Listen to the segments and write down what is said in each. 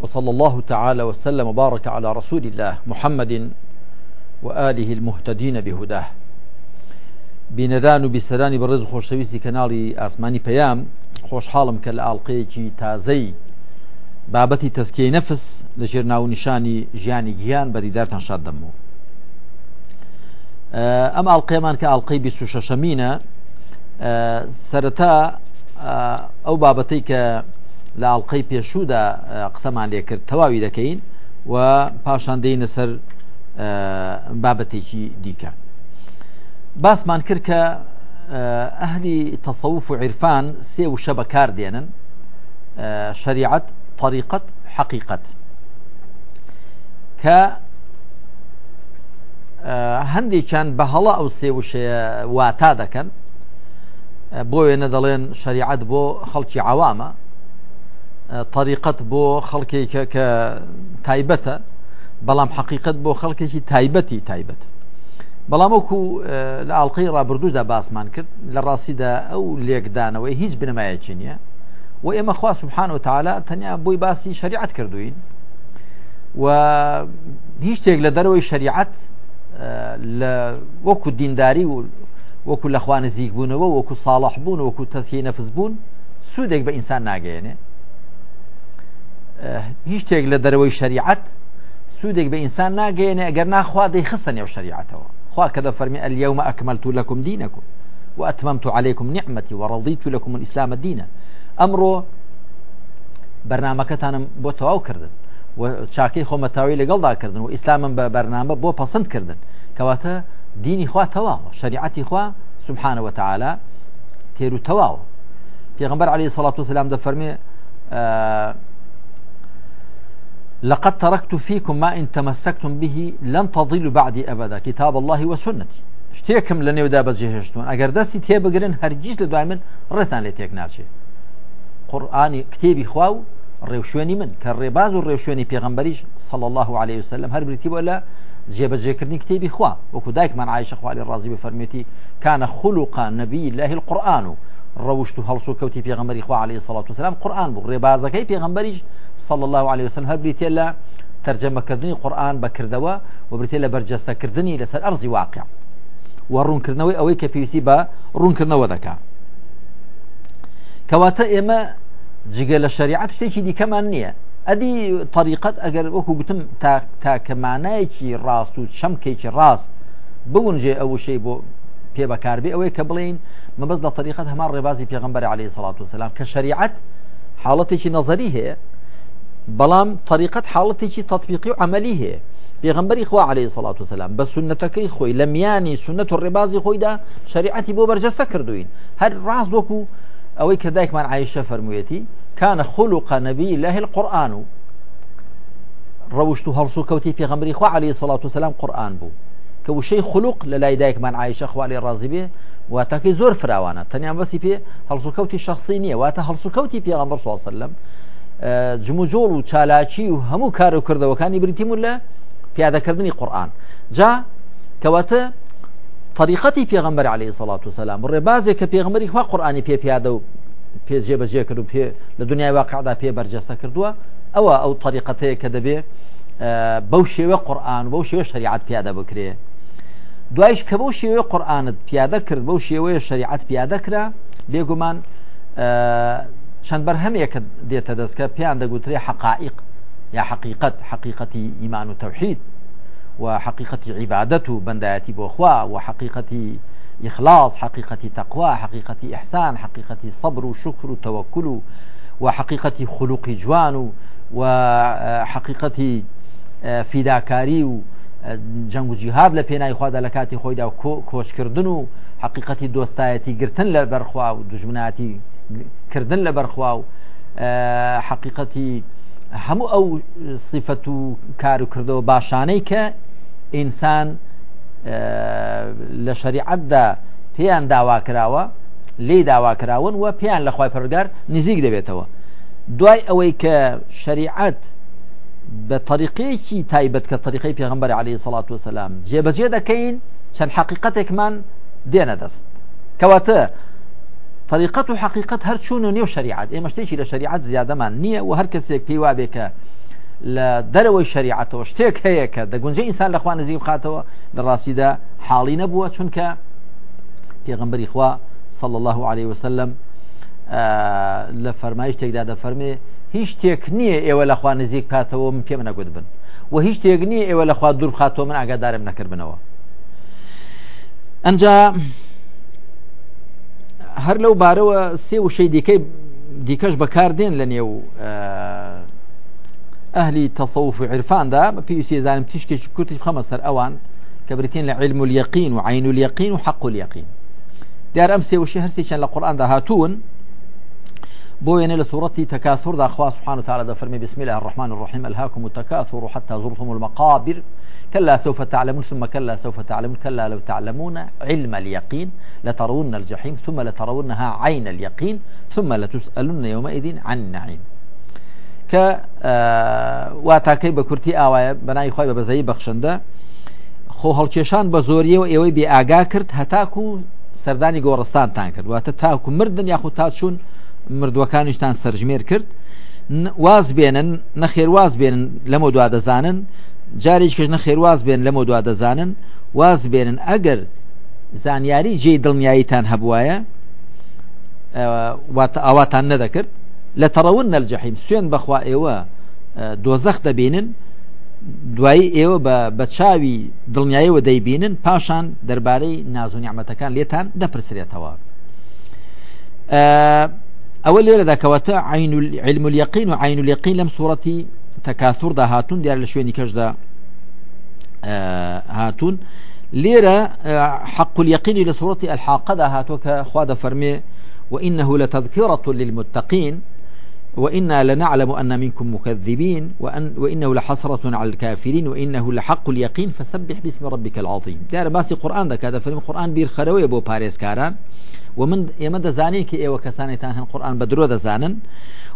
وصلى الله تعالى وسلم وبارك على رسول الله محمد وآله المهتدين بهداه بندان اه، و بیسەرانی اه، بەڕێز خۆشەویستی کەناڵی ئاسمانی پەیام خۆشحاڵم کە لە ئاڵلقەیەکی تازەی بابەتی تەسکیی نەفس لە ژێر ناونیشانی ژیانی گیان بەریدارتان شاد اه، دەمەوە ئەم ئاڵلقەیەمان کە ئاڵلقەی بی أو سەرەتا لە ئاڵلقەی پێشوودا قسەمان لێکرد تەواوی دەکەین و پاشان دەینە سەر بابەتێکی دیکە باسمان کرد کە ئەهلی تەسەوف و عیرفان سێ و شە بەکار دێنن شریعت طریقت حقیقت کە هەندێکیان بە هەڵە ئەو سێ وشەیە واتا دەکەن بۆ وێنە دەڵێن شریعت بۆ خەڵکی عوامە طریقت بۆ خەڵکێکە کە تایبەتە بەڵام حقیقت بۆ خەڵکێکی تایبەتی تایبەت بەڵام وەکو لە ئاڵلقی ڕابردوودا باسمان کرد لە ڕاستیدا ئەو لێکدانەوەی هیچ بنەمایەکی نییە و ئێمە خوا سبحان و تعالا تەنیا بۆی باسی شریعت کردوین و هیچ شتێک لە دەرەوەی شریعت وەکو دینداری و وەکو لەخوا نزیک بوونەوە وەکو ساڵح بوون وەکو تەسیی نەفس بوون سوودێک بە ئینسان ناگەێنێ هیچ تێک لە دەرەوەی شریعت سوودێک بە ئینسان ناگەێنێ ئەگەر ناخوا دەی خستە نێو شریعتەوە خوا کە دە فەرمی ئەلیەومە ئەکمەلت لەکم وأتممت عليكم نعمتي ورضيت لكم الإسلام الدين أمره برنامەکەتانم بۆ تەواو کردن و متاوی لگل لەگەڵدا کردن و ئیسلامم به برنامه بۆ پسند کردن کەواتە دینی خوا تەواوە شریعتی خوا سبحانەوە تعالا تێر و تەواوە پێغمبەر علی سڵات و سلام فرمی لقد تركت فيكم ما إن تمسكتم به لن تضلوا بعدي أبدا كتاب الله وسنتي شتێکم لە نێودا بەجێهێشتون ئەگەر دەستی تێبگرن هەرگیز لە دوای من ڕێتان لێ تێک ناچێ قورآانی کتێبی خوا و ڕێوشێنی من کە ڕێباز و ڕێوشێنی پێغمبەریش صل الله عليه وسلم هەر بریتی بۆ لە جێبەجێکردنی کتێبی خوا وەکو دایکمان عیشە خوالی ڕازی بفەرمێتی کانە خولوقا نەبی لەهی القورآن و ڕەوشت و هەڵسو کەوتی پێغمبەری خوا عليه سڵات وسلام قورآن بوو ڕێبازەکەی پێغمبەریش صل الله عليه وسلم هەبری تێ لە تەرجەمەکردنی قورآن بەکردەوە و برتێ لە بەرجەستەکردنی لەسەر ئەرزی واقع و ڕوونکردنەوەی ئەوەی کە پێویستی بە ڕوونکردنەوە دەکا کەواتە ئێمە جگە لە شریعت شتێکی دیکەمان نییە ئەدی طریقت ئەگەر وەکو گوتم تاکەمانایەکی ڕاست و چەمکێکی ڕاست بگونجێ ئەوشەی بۆ پێ بەکاربێ ئەوەی کە بڵین مەبەست لە طریقت هەمان ڕێبازی پێغمبەر عليه سلاات وسلام کە شریعت حاڵەتێکی نظری هەیە بەڵام طریقت حاڵەتێکی تطبیقی و عملی هەیە پێغمبەری خوا عليه سلاات وسلام بە سنتەکەی خۆی لە میانی سنت و ڕێبازی خۆیدا شریعتی بۆ بەرجەستە کردوین هەر ڕاست وەکو ئەوەی کە دایکمان عیشە فەرموویەتی کانە خولق نەبی لەهل قورآن و ڕەوشت و هەڵسو کەوتی پێغمبری خوا عليه سلاات وسلام قورآن بوو کە وشەی خلوق لە لای دایکمان عیشە خوالی ڕازی بێ واتەکەی زۆر فراوانە تەنیان بەسی پێ هەڵسوکەوتی شخصی نییە واتە هەڵسوکەوتی پێغمبەر سوسلم جموجۆڵ و چالاکی و هەموو کار و کردەوەکانی بریتیمون لە پیادەکردنی قورآن جا کەواتە طریقەتی پێغمبەر عليه سڵات و سلام ڕێبازێک کە پێغمەری خوا قورآانی پێ پیادە و پێجێ بەجێ کرد و پێ لە دنیای واقعدا پێ بەرجەستە کردووە ئەوە ئەو طریقەتەیە کە دەبێ بەو شێوە قورآن بەو شێوە شریعت پیادە بکرێ دوایش که بو شیوه قرآن پیاده کرد بو شیوه شریعت پیادە کرا همه آه، یک بەرهەمێکە دست که پیانده گوتره حقائق یا حقیقت حقیقەتی ایمان و توحید و حقیقەتی عبادت و بو خواه و حقیقەتی إخلاص حقيقة تقوی حقيقة إحسان حقيقة صبر توکل و وحقيقة خلوق جوان وحقيقة آه، آه، فداكاري جنگ و جیهاد لە پێنای خوادا لە کاتی خۆیدا و کۆشکردن و حقیقەتی دۆستایەتی گرتن لە بەرخوا و دژمناتی کردن لە بەرخوا و حقیقەتی هەموو ئەو سیفەت و کار و کردەوە باشانەی کە ئینسان لە شریعتدا پێیان داوا کراوە لێ داوا کراون و پێیان لە خی پەرگار نزیک دەبێتەوە دوای ئەوەی کە شریعت بطريقه كي تايبت كطريقه في پێغمبەر عليه الصلاة والسلام جێبەجێ دەکەین شان حقيقتك من دەست کەواتە كواتا و حقیقت هەر چوون و نێو شریعت ئێمە شتێکی لە شریعت زیادەمان نییە و هەر کەسێک پێی وابێکە لە دەرەوەی وشتيك هيك دا قنجي انسان لأخوان زيب خاتوا خاتەوە دا حالي نبوة نەبووە في پێغمبەری اخوة صلى الله عليه وسلم آه، تيك دا دا فرمي هیچ شتێک نییە ئێوە لەخوا نزیک کاتەوە من پێ منەگوت بن و هیچ شتێک نییە ئێوە لەخوا دوور خاتۆ من ئاگادارم نەکردبنەوە ئەنج هەر لەو بارەوە سێ وشەی دیکەی دیکەش بەکاردێن لە نێو ئەهلی تەسەوف و عرفاندا پێویستی زانم تیشکێکی کورتش خەمە سەر ئەوان کە بریتین لە علم و یقین و عین و یقین و حق و یقین دیار ئەم سێوشی هەرسێکیان لە قورآاندا هاتوون بوين يعني لسورة تكاثر ذا أخوة سبحانه وتعالى ذا فرمي بسم الله الرحمن الرحيم ألهاكم التكاثر حتى زرتم المقابر كلا سوف تعلمون ثم كلا سوف تعلمون كلا لو تعلمون علم اليقين لترون الجحيم ثم لترونها عين اليقين ثم لتسألن يومئذ عن النعيم ك آه، واتاکەی بە کورتی بناي بەنای خۆی بە بەزایی بەخشندە خۆ هەڵکێشان بە زۆریەوە ئێوەی بێ ئاگا کرد هەتاکو و سەردانی گۆڕستانتان کرد واتە مردن یاخود تا چوون مردوەکانیشتان سەرژمێر کرد واز بێنن نەخێرواز بێنن لەمە دوا دەزانن جارێکش نەخێرواز بێن لەمە دوا دەزانن واز بێنن ئەگەر زانیاری جێ دڵنیاییتان هەبواە ئاواتان نەدەکرد لە تەڕەون نەلجەحیم سوێن بەخوا ئێوە دۆزەخ دەبینن دوایی ئێوە بە چاوی دڵنیاییەوە دەیبینن پاشان دەربارەی نازۆنیعممەتەکان لێتان دەپرسرێتەوە. اول ذاك لێرە عين علم اليقين وعين اليقين لم صورتي تكاثر دا هاتون ديال شويه شوێنی دا هاتون ليرة آه، حق اليقين الى صورتي الحاقة هاتوك خواد فرمي وإنه لتذكرة للمتقين وإنا لنعلم أن منكم مكذبين وأن وإنه لحسرة على الكافرين وإنه لحق اليقين فسبح باسم ربك العظيم ترى باسي قرآن ذاك هذا فيلم قرآن بير خروي بو باريس كاران ومن ئێمە كي کە إيوه ئێوە کەسانێتان هەن قورآان بە درۆ دەزانن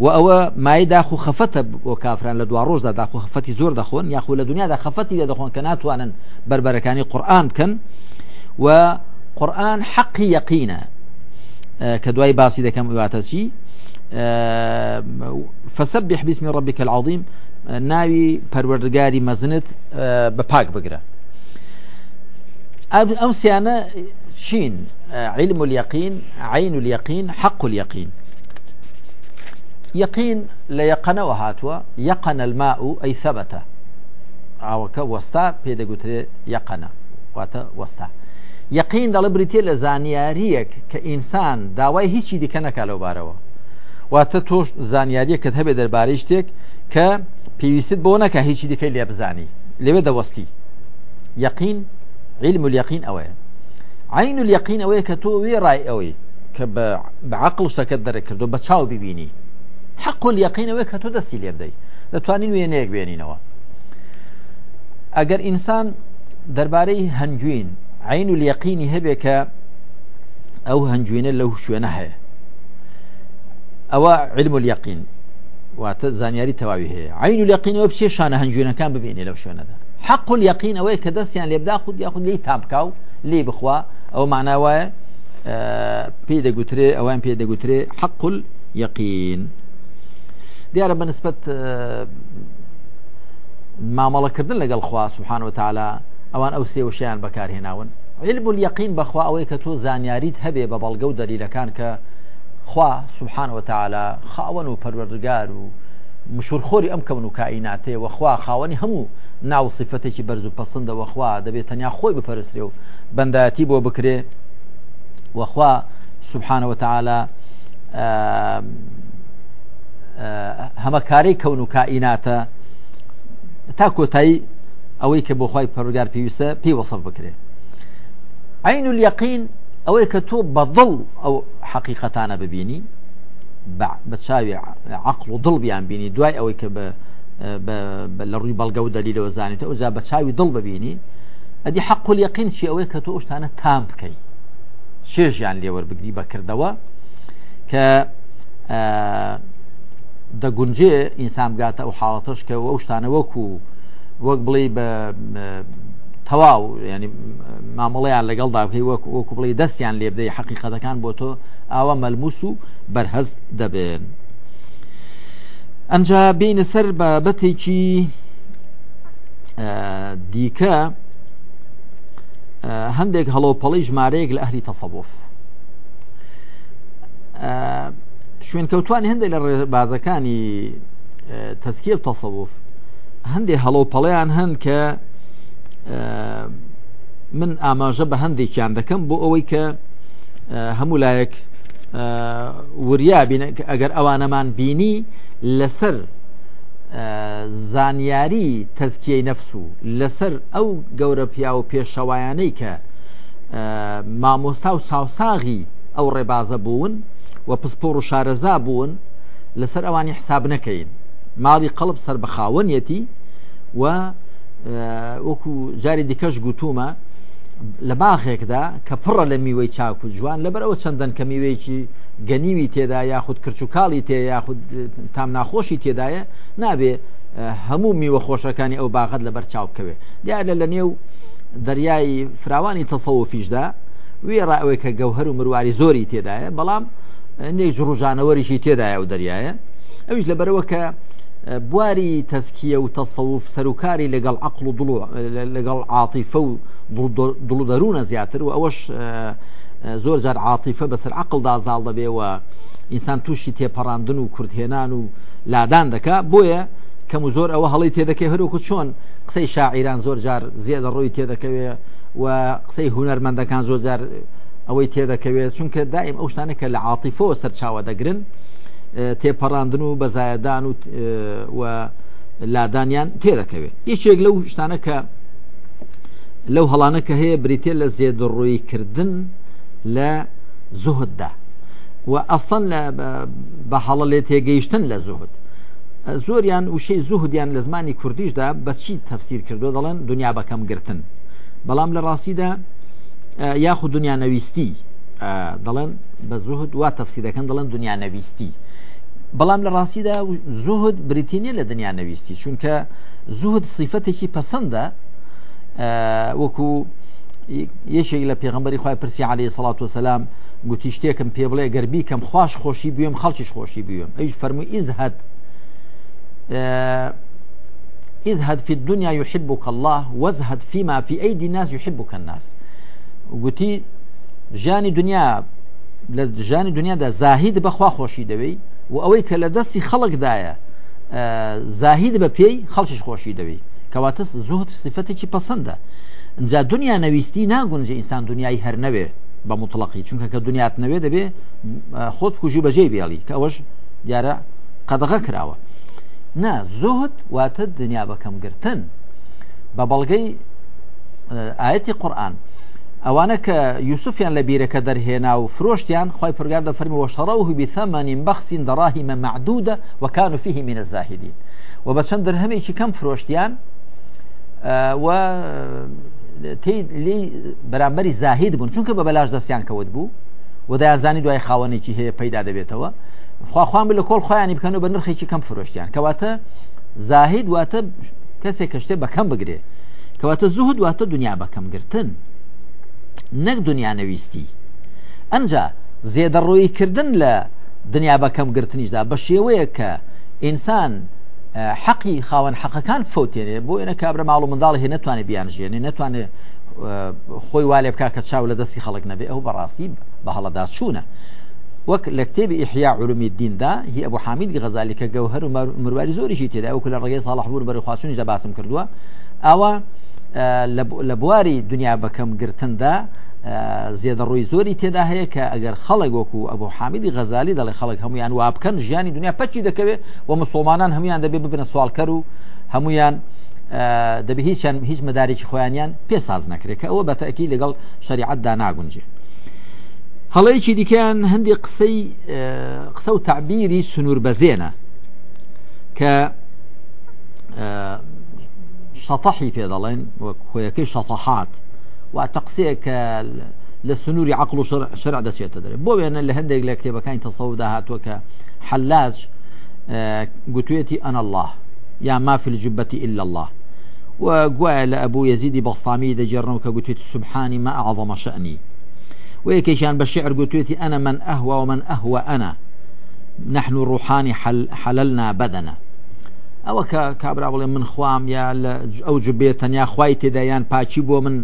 و ئەوە مای و خەفەتە بۆ کافران لە دو زور داخ و خەفەتی زۆر دەخۆن یاخو لە دنیادا خەفەتی لە دەخۆن کە ناتوانن بربركاني قرآن كن و قرآن حق يقينا اه، كدواي باسي باسی كم واتە اه، فسبح باسم ربك العظيم اه، ناوي پروردگاري مزنت بە بگره بگرە ئەم سیانە علم اليقين عين اليقين حق اليقين يقين لا يقن وهاتوا يقن الماء أي ثبت أو كوستا بيدقوت يقن واتا وستا یقین دەڵە بریتێ لە زانیاریەک کە ئینسان داوای هیچی دیکە نەکا لەو بارەوە واتە تۆش زانیاریەک کە هەبێ دەربارەی شتێک کە پێویست بۆ نەکە هیچی دیکەی لێ بزانی لەوێ دەوەستی یقین علم و یقین ئەوەیە عین اليقین ئەوەیە کە تۆ وێ ڕای ئەوەی کە بەعقل شتەکەت دەرەکردو بە چاو ببینی حق اليقین ئەوەیە کە تۆ دەستی لێدەی دەتوانین وێنەیەک بێنینەوە ئەگەر ئینسان دەربارەی هەنگوین عین اليقینی هەبێ کە ئەو هەنجوینە لەو شوێنە هەیە ئەوە علم اليقین واتە زانیاری تەواوی هەیە عین اليقینەوە بچێ شانە هەنجوینەکان ببینێ لەو شوێنەدا حق اليقین ئەوەیە کە دەستیان لێبدا خود یاخود لی تابکاو لێ بخوا ئەو معناوایە پێی دەگوترێ ئەوان پێ دەگوترێ حەقل یەقین دیارە بەنسبەت مامەڵەکردن لەگەڵ خوا سوبحانەوە تاالا ئەوان ئەو سێوشیان بەکارهێناون علم یقین بەخوا ئەوەی کە تۆ زانیاریت هەبێ بە بەڵگە و دەلیلەکان کە خوا سوبحانەوە تاالا خاوەن و پەروەردگار و مشورخۆری ئەم کەون و کائیناتێ وەخوا خاوەنی هەموو ناو سیفەتێکی بەرز و پەسەندەوەخوا دەبێت تەنیا خۆی بپەرسرێ و بەندایەتی بۆ بکرێ وەخوا سبحانەوە تعاالە هەمە کارەی کەون و کائیناتە تا کۆتایی ئەوەی کە بۆخوای پەرگار پێویستە پێی وەسەف بکرێ عین و یقین ئەوەی کە تۆ بەدڵ ئەو حقیقەتانە ببینی بە چاوی عقل و دڵ بیان بینی دوای ئەوەی کە لە ڕووی بەڵگە و دەلی لەوە زانیت ئەوزا بە چاوی دڵ ببینی ئەدی حەق و یقین چی ئەوەی کە تۆ شتانە تام بکەی چێژیان لێوەربگری بەکردەوە کە دەگونجێ ئینسان بگاتە ئەو حاڵەتەش کە ئەو شتانە وەکو وەک بڵێ بە تەواو ینی مامەڵەیان لەگەڵ دابکەی وەکو بڵی دەستیان لێبدەی حەقیقەتەکان بۆ تۆ ئاوە مەلموس و بەرهەست دەبێن ئەنج بینە سەر بابەتێکی دیکە هەندێک هەڵۆپەڵی ژمارەیەک لە ئەهری تەسەبف شوێنکەوتوانی هەندێک لە ڕێبازەکانی تەسکیب تەسەبف هەندێک هەڵۆپەڵەیان هەند کە من ئاماژە بە هەندێکیان دەکەم بۆ ئەوەی کە هەموو لایەک وریابین ئەگەر ئەوانەمان بینی لەسەر زانیاری تەزکیەی نەفس و لەسەر ئەو گەورە پیا و پێشەوایانەی کە مامۆستا و ساوساغی ئەو ڕێبازە بوون و پسپۆڕ و شارەزا بوون لەسەر ئەوانی حساب نەکەین ماڵی قەڵب سەر بەخاوەنیەتی و وەکو جاری دیکەش گوتومە لە باخێکدا کە پڕە لە میوەی چاک و جوان لەبەر ئەوە چەندەن کە میوەیەکی گەنیوی تێدا یاخود کرچووکاڵی تێ یاخود تام ناخۆشی تێدایە نابێ هەموو میوە خۆشەکانی ئەو باغت لەبەر چاوکەوێ دیارە لە نێو دەریایی فراوانی تەسەوفیشدا وێڕ ئەوەی کە گەوهر و مرواری زۆری تێدایە بەڵام نێک ڕژانەوەریشی تێدایە و دەریایە ئەوش لەبەرەوە کە بواری تەسکیە و تەسەوف سەرکاری لەگەڵ عقل و لەگەڵ عاتیفە و دڵدەرونە زیاتر و ئەوەش زۆر جار عاتیفە بەسەر عقلدا زاڵ دەبێەوە ئینسان تووشی تێپەڕاندن و کورتهێنان و لادان دەکا بۆیە کەم و زۆر ئەوە هەڵی تێدەکە هەروکو چۆن قسەی شاعیران زۆر جار زیێدە ڕۆی تێدەکەوێ و قسەی هوەرمەندەکان زۆر جار ئەوەی تێدەکەوێت چونکە دائیم ئەو شتانە کە لە عاتیفەوە سەرچاوە دەگرن تێپەڕاندن و بەزایدان و لادانیان تێدەکەوێت یەکێک لەو شتانە کە لەو هەڵانە کە هەیە بریتێ لە زێدڕوویکردن لە زوهددا و ئەستان بە حەڵە لێ تێگەیشتن لە زوهد زۆریان وشەی زوهدیان لە زمانی کوردیشدا بەچی تەفسیر کردو دەڵێن دنیا بەکەم گرتن بەڵام لە ڕاستیدا یاخود دنیا نەویستی دەڵێن بە زوهد وا تەفسیرەکەن دەڵێن دنیا نەویستی بەڵام لە ڕاستیدا زوهد بریتینە لە دنیا نەویستی چونکە زوهد سیفەتێکی پەسەندە وەکو یەشێک لە پێغمبەری خخوای پرسی عليه سڵات وسلام گوتی شتێکم پێ بڵێ گەربی کەم خوش خۆشی بیم خەڵکیش خۆشی بیم ئەوش فەرمو ئیزهت ئیزهت في الدنيا يحبك الله وازهت فيما في أيدي الناس يحبك الناس گوتی ژیانی دنیا لە ژانی دنیادا زاهید بەخوا خۆشی دەوەی و ئەوەی کە لە دەستی خەڵکدایە زاهید بە پێی خەڵکیش خۆشی دەوەی کەواتە زۆت سفتێکی پسندە اینجا دنیا نەویستی ناگونجە ئینسان دنیای هەر نەوێ بە مطلقی چونکە کە دنیات نەوێ دەبێ خۆت کوژی بەجێ بێڵی کە ئەوەش دیارە قەدەغە کراوە نا زۆت واتە دنیا بەکەم گرتن بە بەڵگەی ئاەتی قورآن ئەوانە کە یوسفیان لە بیرەکە دەرهێنا و فرۆشتیان خی پرگار دە فەرمیەوە شەڕەوه بیثەمانین بەخسین دەڕاهی مە معدودە وەکان و فیهی منە زاهدین و بە چەند درهمێکی کەم فرۆشتیان و لی بەرامبەری زاهید بوون چونکە بە بەلاش دەستیان کەوت بوو ودایزانی دوای خاوەنێکی هەیە پەیدا دەبێتەوە خواخواان لە کۆڵ خۆیانی بکەن و بە نرخێکی کەم فرۆشتیان کەواتە زاهید واتە کەسێک کەشتێ بەکەم بگرێ کەواتە زوهود واتە دنیا بەکەم گرتن نەک دنیا نەویستی ئەجا زێدەڕۆیکردن لە دنیا بەکەم گرتنیشدا بە شێوەیە کە ئینسان حەقی خاوەن حەقەکان فوتێنێ بۆ ئێنە کابرا ماڵ و منداڵ هێ نتوانێت بیان ژێنێ نتوانێت خۆی والێ بک کە چاو لە دەستی خەڵک نەبێ ئەو بەڕاستی بە هەڵەدا چوونە وەک لە کتێبی ئیحیا عرومی دیندا هی ئەبوو حامید غەزالی کە گەوهر و مرواری زۆریشی تێدا ئەو لە ڕێگەی ساڵحبور بەرەخواستنیش دە باسم کردووە ئەوە لە بواری دنیا بەکەم گرتندا زێدەڕووی زۆری تێدا هەیە کە ئەگەر خەڵک وەکو ئەبوو حامیدی غەزالی دەڵێ خەڵک هەمویان وابکەن ژیانی دنیا پەچی دەکەوێت و مسلمانان هەمویان دەبێ ببنە سوالکەر و هەمویان دەبی هیچیان هیچ مەدارێکی خۆیانیان پێساز نەکرێت کە ئەوە بەتەکی لەگەڵ شریعتدا ناگونجێ. هەڵەیەکی دیکەیان هەندی قسەی قسە و تعبیری سنوور بەزێنە کە شطحي في هذا اللين شەتەحات شطحات تەقسەیەکە لە سنووری عقل شرع شرع شيء تدري بۆ أنا اللي هندق لك تبقى تەسەودا هاتووە وك حلاج آه، قتويتي أنا الله يا ما في الجبة إلا الله وقال أبو يزيد بسطامي دجرنو كقتويت سبحاني ما أعظم شأني ويكيشان بالشعر قتويتي أنا من أهوى ومن أهوى أنا نحن الروحاني حل حللنا بدنا ئەوە کە کابرا بڵێ من خوام یا ئەو جبێت تەنیا خی تێدا یان پاچی بۆ من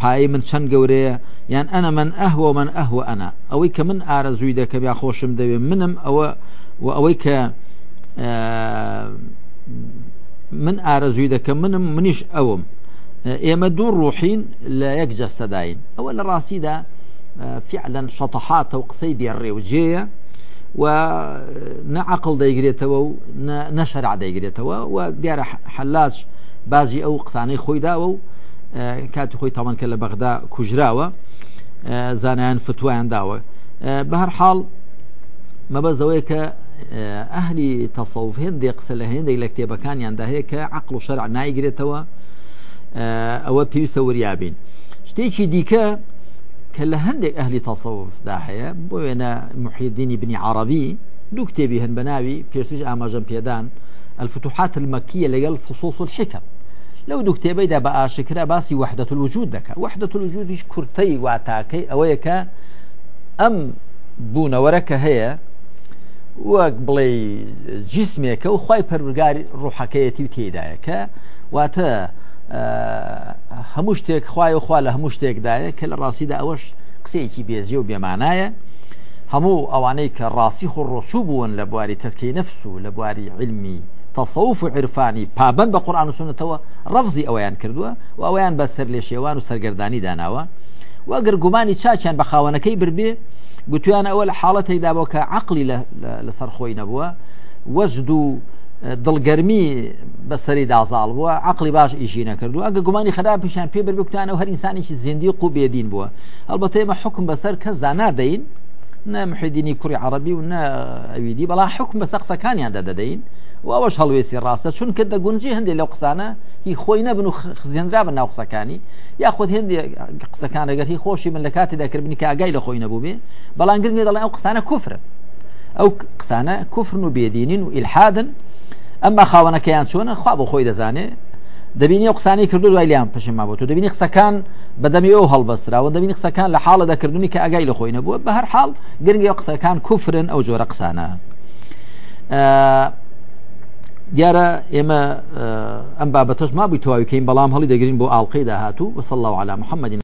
پایی من چەند گەورەیە یان ئەنە من ئەهوە من ئەهوە ئەنا ئەوەی کە من ئارەزووی دەکە یا خۆشم دەوێ منم ئەوە و ئەوەی کە من ئارەزووی دەکەم منم منیش ئەوم ئێمە دوو ڕوحین لە یەک جەستەداین ئەوە لە ڕاستیدا فعلەن شەتەحاتە و قسەی بێڕێوجێە و نەعقل دەیگرێتەوە و نەشەرع دەیگرێتەوە و دیارە حلاش بازی ئەو قسانەی خۆیداوە و کاتی خۆی تاوانکە لە بەغدا کوژراوە زانایان فتوایان داوە بە هەر حاڵ مەبەزەوەی کە ئەهلی تەسەڵف هێندێک قسە لە هێندێک لە کتێبەکانیاندا هەیە کە عقل و شەرع نایگرێتەوە ئەوە پێویستە وریابین شتێکی دیکە كلا هندك أهل تصوف داحية بوينا محي الدين بن عربي دكتي بهن بناوي بيرسوش آماجا بيدان الفتوحات المكية لقل فصوص الحكم لو دكتي بيدا بقى شكرا باسي وحدة الوجود دكا وحدة الوجود إيش كرتي واتاكي أويكا أم بونا وركا هي وقبلي بڵێ وخواي و خی پەرگاری ڕوحەکەیەتی واتا هەموو شتێک خوای وخوا لە هەموو شتێکدایە کە لە ڕاستیدا ئەوەش قسەیەکی بێزیە و بێمانایە هەموو ئەوانەی کە ڕاستی خڕۆچوو بوون لە بواری تەسکەی نەفس و لە بواری علمی تەسەوف و عرفانی پابند بە قورآان وسونەتەوە ڕفزی ئەویان کردووە و ئەویان بە سەر لێ شێوان و سەرگردانی داناوە وەگەر گومانی چاچیان بە خاونەکەی بربێ گوتویان ئەوە لە حاڵەتێکدا بۆ کە عقلی لەسەر خۆی نەبووە وەزد و دڵگەرمی بەسەری دازاڵ بووە عقلی باش ئیژی نەکردو ئەگە گومانی خراپ پیشان پێ بربکتانە و هەر ئینسانێکی زیندی قو بێدین بووە هەڵبەت ئێمە حکم بەسەر کەسدا نادەین نە محدینی کوری عربی و نە ئەویدی بەڵا حکم بە سەقسەکانیان دەدەدەین و ئەوەش هەڵوێسی ڕاستە چون کە دەگونجی هەندێک لەو قسانە هی خۆی نەبن و خزیێنرا بە ناو قسەکانی یاخود هندێک قسەکان ئەگەری خۆشی من لە کاتی دەکردنی کە ئاگای لە خۆی نەبوو بێ بەڵانگرنی دەڵێ ئەو قسانە کوفرن ئەو قسانە کوفرن و بێدینین و ئیلحادن ئەمما خاوەنەکەیان چۆنە خوا بۆ خۆی دەزانێ دەبینی قسانی کردو دوای لیان پشما بۆ تو دەبینی قسەکان بەدەمی ئەو هەڵبەستراوە دەبینی قسەکان لە حاڵە دەکردنی کە ئەگای لە خۆی نەبووە بە هەر حاڵ گرنگی قسەکان کوفرن ئەو جۆرە قسانە دیارە ئێمە ئەم بابەتەش ما بووی تواویکەین بەڵام هەڵی دەگرین بۆ ئاڵلقی داهاتوو وصل الله على محمد